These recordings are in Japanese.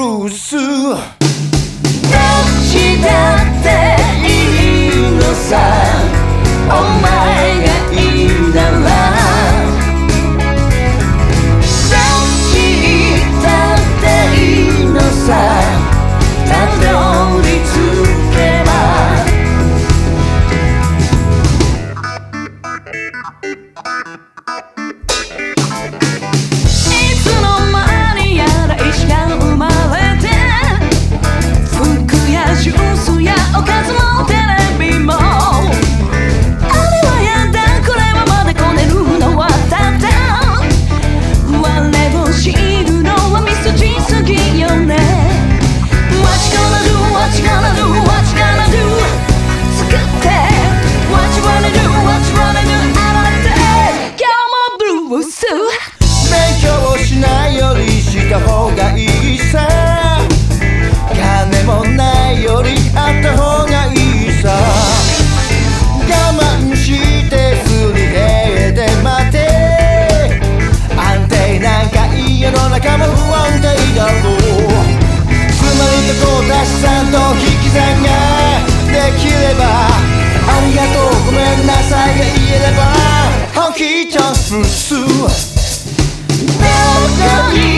ースどっちだっていいのさ。お前がいいさ。金もないよりあった方がいいさ。我慢してすり減で待て。安定なんか家の中も不安定だろうつまりとこ出しさんと引き算ができればありがとうごめんなさいが言えれば本気チャンス Now,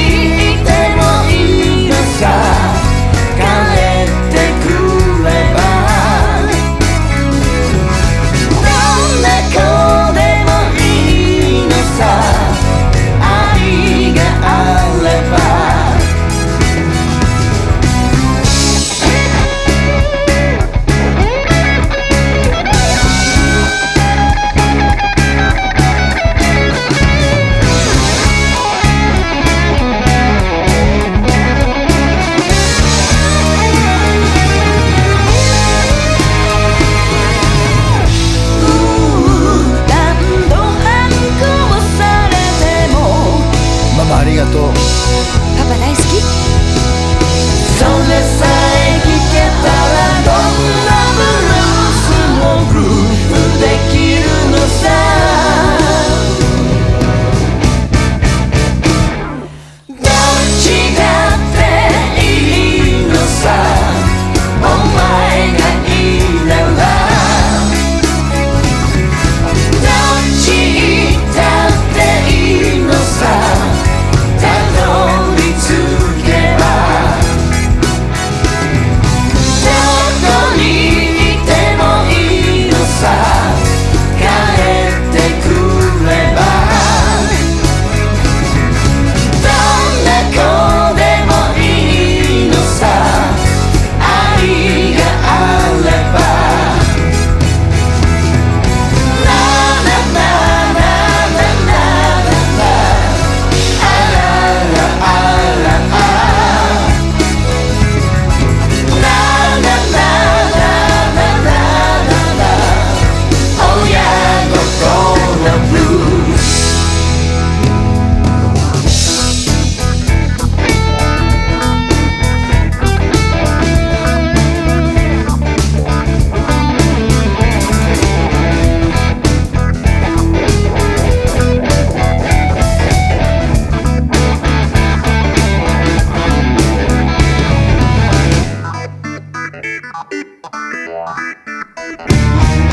Thank you.